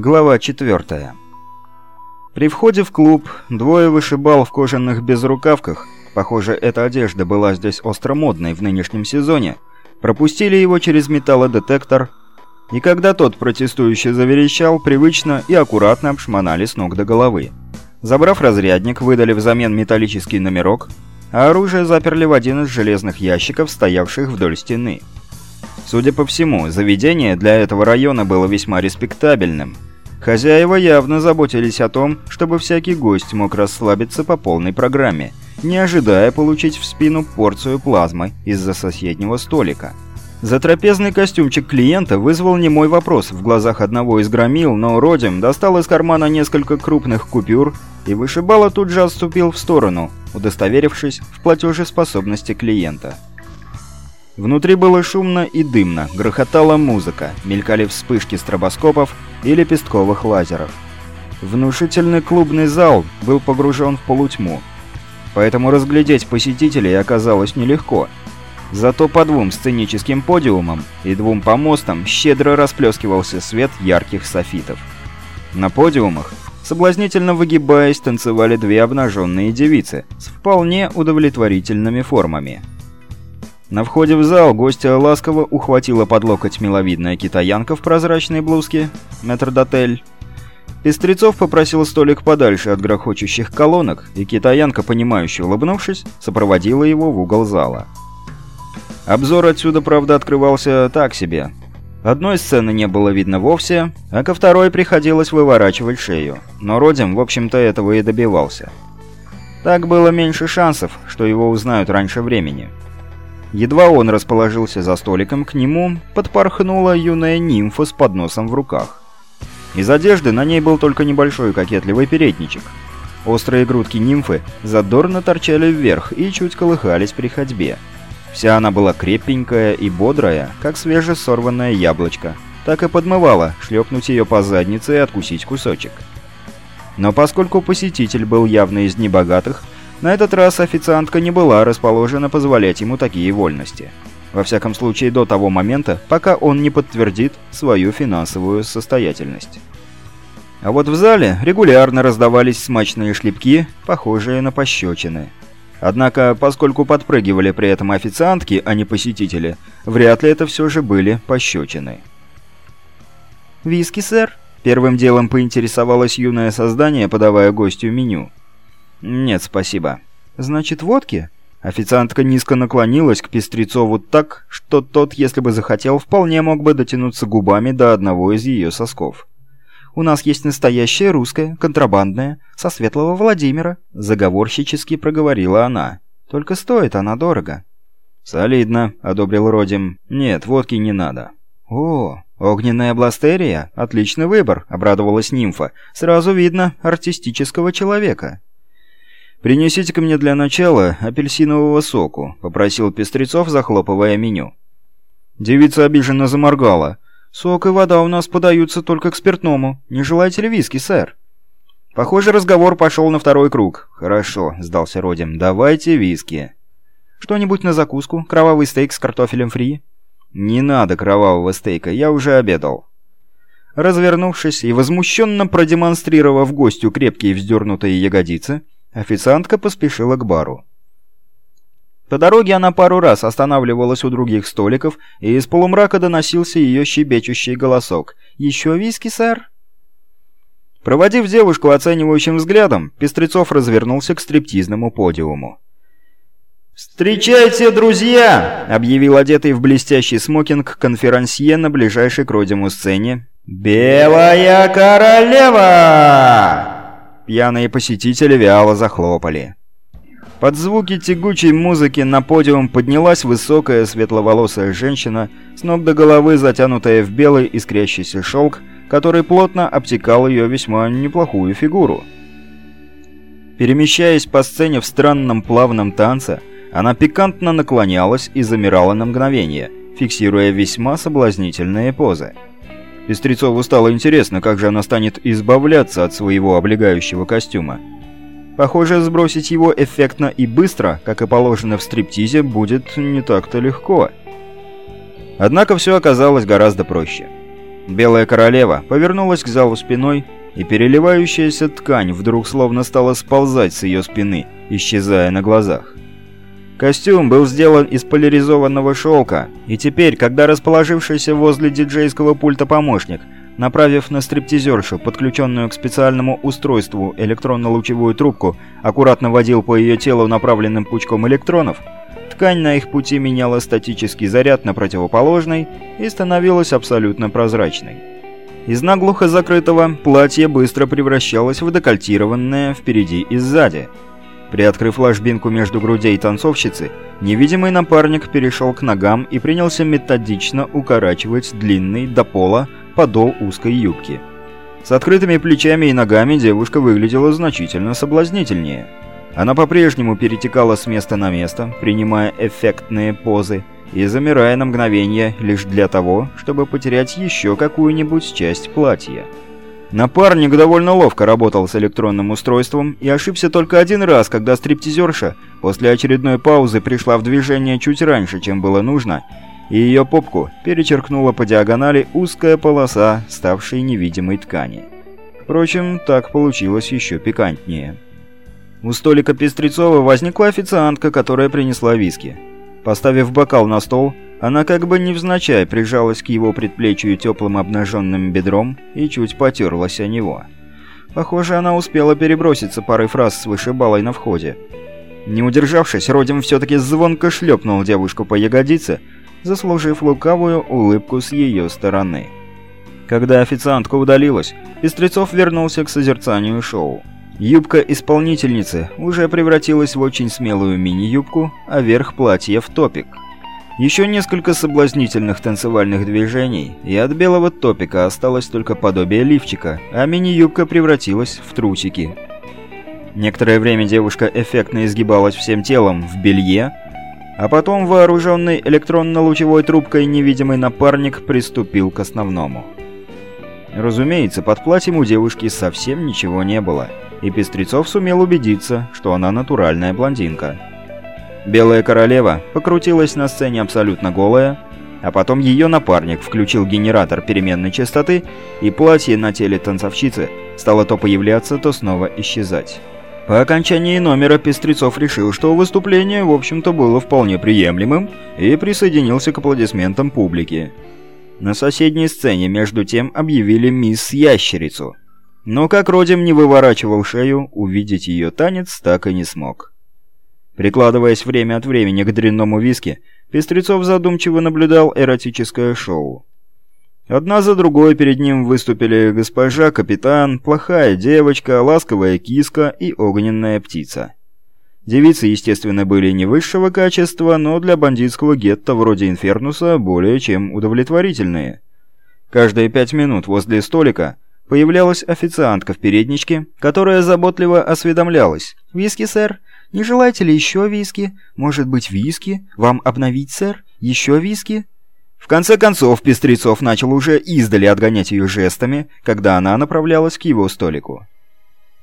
Глава 4. При входе в клуб двое вышибал в кожаных безрукавках, похоже, эта одежда была здесь остро модной в нынешнем сезоне, пропустили его через металлодетектор, и когда тот протестующе заверещал, привычно и аккуратно обшмонали с ног до головы. Забрав разрядник, выдали взамен металлический номерок, а оружие заперли в один из железных ящиков, стоявших вдоль стены. Судя по всему, заведение для этого района было весьма респектабельным – Хозяева явно заботились о том, чтобы всякий гость мог расслабиться по полной программе, не ожидая получить в спину порцию плазмы из-за соседнего столика. Затрапезный костюмчик клиента вызвал немой вопрос в глазах одного из громил, но Родим достал из кармана несколько крупных купюр и вышибало тут же отступил в сторону, удостоверившись в платежеспособности клиента. Внутри было шумно и дымно, грохотала музыка, мелькали вспышки стробоскопов и лепестковых лазеров. Внушительный клубный зал был погружен в полутьму, поэтому разглядеть посетителей оказалось нелегко. Зато по двум сценическим подиумам и двум помостам щедро расплескивался свет ярких софитов. На подиумах, соблазнительно выгибаясь, танцевали две обнаженные девицы с вполне удовлетворительными формами. На входе в зал гостя ласково ухватила под локоть миловидная китаянка в прозрачной блузке, метрдотель. Пестрецов попросил столик подальше от грохочущих колонок, и китаянка, понимающе улыбнувшись, сопроводила его в угол зала. Обзор отсюда, правда, открывался так себе. Одной сцены не было видно вовсе, а ко второй приходилось выворачивать шею. Но Родим, в общем-то, этого и добивался. Так было меньше шансов, что его узнают раньше времени. Едва он расположился за столиком, к нему подпорхнула юная нимфа с подносом в руках. Из одежды на ней был только небольшой кокетливый передничек. Острые грудки нимфы задорно торчали вверх и чуть колыхались при ходьбе. Вся она была крепенькая и бодрая, как свежесорванное яблочко. Так и подмывала шлепнуть ее по заднице и откусить кусочек. Но поскольку посетитель был явно из небогатых, на этот раз официантка не была расположена позволять ему такие вольности. Во всяком случае, до того момента, пока он не подтвердит свою финансовую состоятельность. А вот в зале регулярно раздавались смачные шлепки, похожие на пощечины. Однако, поскольку подпрыгивали при этом официантки, а не посетители, вряд ли это все же были пощечины. «Виски, сэр?» Первым делом поинтересовалось юное создание, подавая гостю меню. «Нет, спасибо». «Значит, водки?» Официантка низко наклонилась к Пестрецову так, что тот, если бы захотел, вполне мог бы дотянуться губами до одного из ее сосков. «У нас есть настоящая русская, контрабандная, со Светлого Владимира», — заговорщически проговорила она. «Только стоит она дорого». «Солидно», — одобрил Родим. «Нет, водки не надо». «О, огненная бластерия? Отличный выбор», — обрадовалась нимфа. «Сразу видно артистического человека». «Принесите-ка мне для начала апельсинового соку», — попросил Пестрецов, захлопывая меню. Девица обиженно заморгала. «Сок и вода у нас подаются только к спиртному. Не желаете ли виски, сэр?» Похоже, разговор пошел на второй круг. «Хорошо», — сдался Родим. «Давайте виски». «Что-нибудь на закуску? Кровавый стейк с картофелем фри?» «Не надо кровавого стейка, я уже обедал». Развернувшись и возмущенно продемонстрировав гостю крепкие вздернутые ягодицы, Официантка поспешила к бару. По дороге она пару раз останавливалась у других столиков, и из полумрака доносился ее щебечущий голосок. «Еще виски, сэр?» Проводив девушку оценивающим взглядом, Пестрецов развернулся к стриптизному подиуму. «Встречайте, друзья!» — объявил одетый в блестящий смокинг конферансье на ближайшей к родиму сцене. «Белая королева!» Пьяные посетители вяло захлопали. Под звуки тягучей музыки на подиум поднялась высокая светловолосая женщина, с ног до головы затянутая в белый искрящийся шелк, который плотно обтекал ее весьма неплохую фигуру. Перемещаясь по сцене в странном плавном танце, она пикантно наклонялась и замирала на мгновение, фиксируя весьма соблазнительные позы. Пестрецову стало интересно, как же она станет избавляться от своего облегающего костюма. Похоже, сбросить его эффектно и быстро, как и положено в стриптизе, будет не так-то легко. Однако все оказалось гораздо проще. Белая королева повернулась к залу спиной, и переливающаяся ткань вдруг словно стала сползать с ее спины, исчезая на глазах. Костюм был сделан из поляризованного шелка, и теперь, когда расположившийся возле диджейского пульта помощник, направив на стриптизершу, подключенную к специальному устройству электронно-лучевую трубку, аккуратно водил по ее телу направленным пучком электронов, ткань на их пути меняла статический заряд на противоположный и становилась абсолютно прозрачной. Из наглухо закрытого платье быстро превращалось в декольтированное впереди и сзади – Приоткрыв ложбинку между грудей танцовщицы, невидимый напарник перешел к ногам и принялся методично укорачивать длинный до пола подол узкой юбки. С открытыми плечами и ногами девушка выглядела значительно соблазнительнее. Она по-прежнему перетекала с места на место, принимая эффектные позы и замирая на мгновение лишь для того, чтобы потерять еще какую-нибудь часть платья. Напарник довольно ловко работал с электронным устройством и ошибся только один раз, когда стриптизерша после очередной паузы пришла в движение чуть раньше, чем было нужно, и ее попку перечеркнула по диагонали узкая полоса, ставшей невидимой ткани. Впрочем, так получилось еще пикантнее. У столика Пестрецова возникла официантка, которая принесла виски. Поставив бокал на стол, она как бы невзначай прижалась к его предплечью теплым обнаженным бедром и чуть потерлась о него. Похоже, она успела переброситься парой фраз с вышибалой на входе. Не удержавшись, Родим все-таки звонко шлепнул девушку по ягодице, заслужив лукавую улыбку с ее стороны. Когда официантка удалилась, Пестрецов вернулся к созерцанию шоу. Юбка исполнительницы уже превратилась в очень смелую мини-юбку, а верх платья в топик – еще несколько соблазнительных танцевальных движений, и от белого топика осталось только подобие лифчика, а мини-юбка превратилась в трусики. Некоторое время девушка эффектно изгибалась всем телом в белье, а потом вооруженный электронно-лучевой трубкой невидимый напарник приступил к основному. Разумеется, под платьем у девушки совсем ничего не было, и Пестрецов сумел убедиться, что она натуральная блондинка. Белая королева покрутилась на сцене абсолютно голая, а потом ее напарник включил генератор переменной частоты, и платье на теле танцовщицы стало то появляться, то снова исчезать. По окончании номера Пестрецов решил, что выступление, в общем-то, было вполне приемлемым, и присоединился к аплодисментам публики. На соседней сцене, между тем, объявили мисс Ящерицу. Но как Родим не выворачивал шею, увидеть ее танец так и не смог. Прикладываясь время от времени к дрянному виски, Пестрецов задумчиво наблюдал эротическое шоу. Одна за другой перед ним выступили госпожа, капитан, плохая девочка, ласковая киска и огненная птица. Девицы, естественно, были не высшего качества, но для бандитского гетто вроде Инфернуса более чем удовлетворительные. Каждые пять минут возле столика появлялась официантка в передничке, которая заботливо осведомлялась. «Виски, сэр? Не желаете ли еще виски? Может быть, виски? Вам обновить, сэр? Еще виски?» В конце концов, Пестрецов начал уже издали отгонять ее жестами, когда она направлялась к его столику.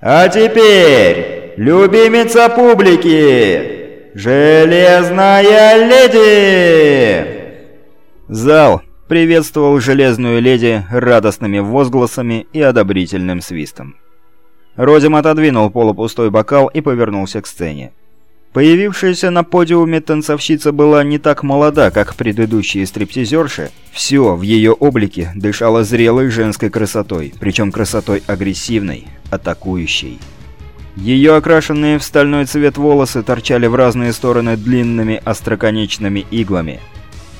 «А теперь, любимица публики, железная леди!» Зал приветствовал железную леди радостными возгласами и одобрительным свистом. Родим отодвинул полупустой бокал и повернулся к сцене. Появившаяся на подиуме танцовщица была не так молода, как предыдущие стриптизерши. Все в ее облике дышало зрелой женской красотой, причем красотой агрессивной, атакующей. Ее окрашенные в стальной цвет волосы торчали в разные стороны длинными остроконечными иглами –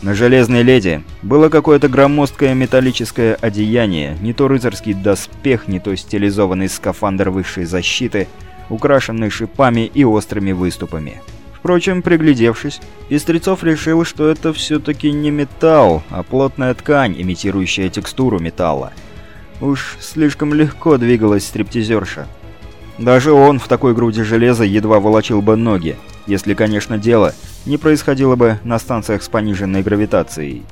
на Железной Леди было какое-то громоздкое металлическое одеяние, не то рыцарский доспех, не то стилизованный скафандр высшей защиты, украшенный шипами и острыми выступами. Впрочем, приглядевшись, Пестрецов решил, что это все-таки не металл, а плотная ткань, имитирующая текстуру металла. Уж слишком легко двигалась стриптизерша. Даже он в такой груди железа едва волочил бы ноги, если, конечно, дело не происходило бы на станциях с пониженной гравитацией.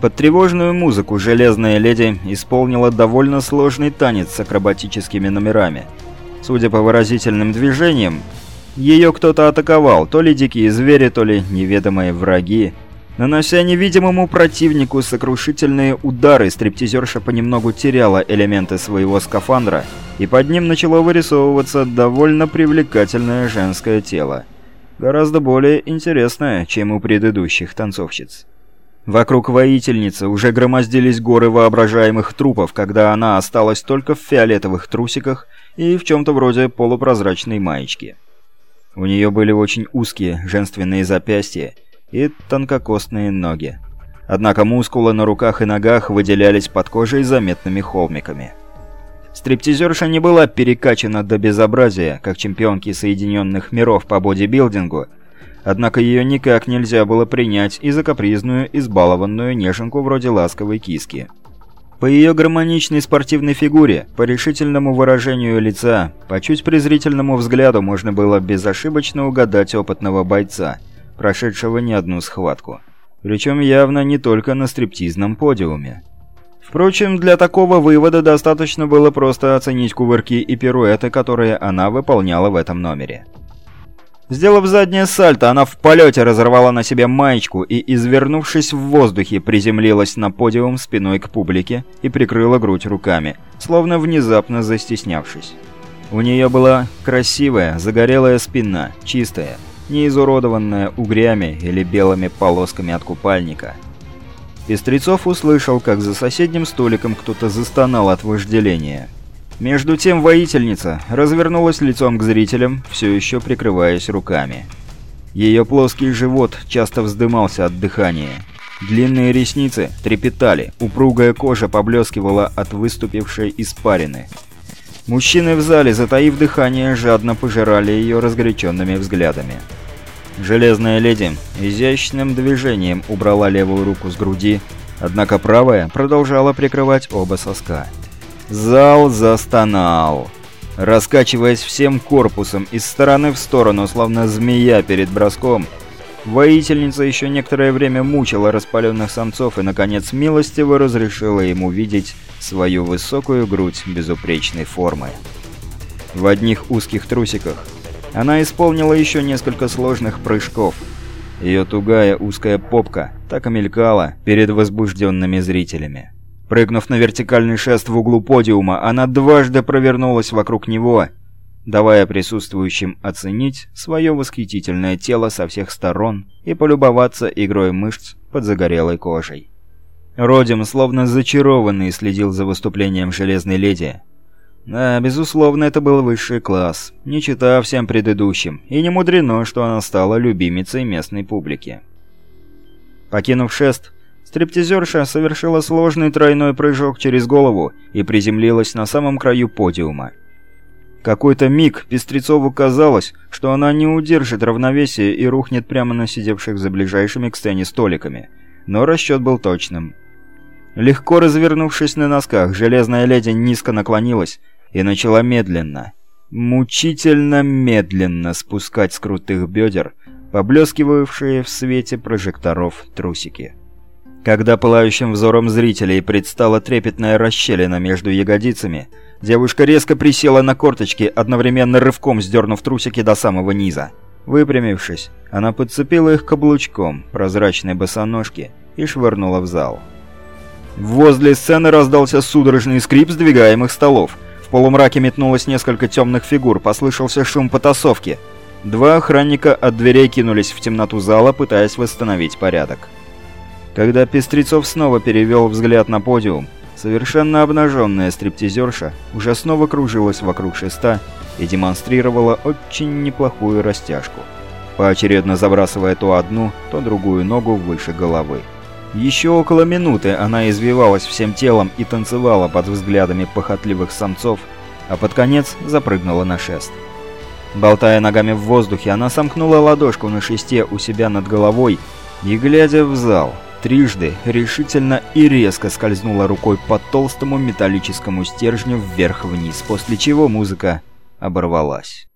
Под тревожную музыку «Железная леди» исполнила довольно сложный танец с акробатическими номерами. Судя по выразительным движениям, ее кто-то атаковал, то ли дикие звери, то ли неведомые враги. Нанося невидимому противнику сокрушительные удары, стриптизерша понемногу теряла элементы своего скафандра, и под ним начало вырисовываться довольно привлекательное женское тело. Гораздо более интересное, чем у предыдущих танцовщиц. Вокруг воительницы уже громоздились горы воображаемых трупов, когда она осталась только в фиолетовых трусиках и в чем-то вроде полупрозрачной маечки. У нее были очень узкие женственные запястья, и тонкокостные ноги. Однако мускулы на руках и ногах выделялись под кожей заметными холмиками. Стриптизерша не была перекачана до безобразия, как чемпионки Соединенных Миров по бодибилдингу, однако ее никак нельзя было принять и за капризную, избалованную неженку вроде ласковой киски. По ее гармоничной спортивной фигуре, по решительному выражению лица, по чуть презрительному взгляду можно было безошибочно угадать опытного бойца – прошедшего не одну схватку. Причем явно не только на стриптизном подиуме. Впрочем, для такого вывода достаточно было просто оценить кувырки и пируэты, которые она выполняла в этом номере. Сделав заднее сальто, она в полете разорвала на себе маечку и, извернувшись в воздухе, приземлилась на подиум спиной к публике и прикрыла грудь руками, словно внезапно застеснявшись. У нее была красивая, загорелая спина, чистая, не изуродованная угрями или белыми полосками от купальника. Пестрецов услышал, как за соседним столиком кто-то застонал от вожделения. Между тем воительница развернулась лицом к зрителям, все еще прикрываясь руками. Ее плоский живот часто вздымался от дыхания. Длинные ресницы трепетали, упругая кожа поблескивала от выступившей испарины. Мужчины в зале, затаив дыхание, жадно пожирали ее разгоряченными взглядами. Железная леди изящным движением убрала левую руку с груди, однако правая продолжала прикрывать оба соска. Зал застонал. Раскачиваясь всем корпусом из стороны в сторону, словно змея перед броском, воительница еще некоторое время мучила распаленных самцов и, наконец, милостиво разрешила ему видеть свою высокую грудь безупречной формы. В одних узких трусиках она исполнила еще несколько сложных прыжков. Ее тугая узкая попка так и мелькала перед возбужденными зрителями. Прыгнув на вертикальный шест в углу подиума, она дважды провернулась вокруг него, давая присутствующим оценить свое восхитительное тело со всех сторон и полюбоваться игрой мышц под загорелой кожей. Родим, словно зачарованный, следил за выступлением Железной Леди. Да, безусловно, это был высший класс, не чита всем предыдущим, и не мудрено, что она стала любимицей местной публики. Покинув шест, стриптизерша совершила сложный тройной прыжок через голову и приземлилась на самом краю подиума. Какой-то миг Пестрецову казалось, что она не удержит равновесия и рухнет прямо на сидевших за ближайшими к сцене столиками, но расчет был точным. Легко развернувшись на носках, железная леди низко наклонилась и начала медленно, мучительно медленно спускать с крутых бедер поблескивавшие в свете прожекторов трусики. Когда пылающим взором зрителей предстала трепетная расщелина между ягодицами, девушка резко присела на корточки, одновременно рывком сдернув трусики до самого низа. Выпрямившись, она подцепила их каблучком прозрачной босоножки и швырнула в зал. Возле сцены раздался судорожный скрип сдвигаемых столов. В полумраке метнулось несколько темных фигур, послышался шум потасовки. Два охранника от дверей кинулись в темноту зала, пытаясь восстановить порядок. Когда Пестрецов снова перевел взгляд на подиум, совершенно обнаженная стриптизерша уже снова кружилась вокруг шеста и демонстрировала очень неплохую растяжку, поочередно забрасывая то одну, то другую ногу выше головы. Еще около минуты она извивалась всем телом и танцевала под взглядами похотливых самцов, а под конец запрыгнула на шест. Болтая ногами в воздухе, она сомкнула ладошку на шесте у себя над головой и, глядя в зал, трижды решительно и резко скользнула рукой по толстому металлическому стержню вверх-вниз, после чего музыка оборвалась.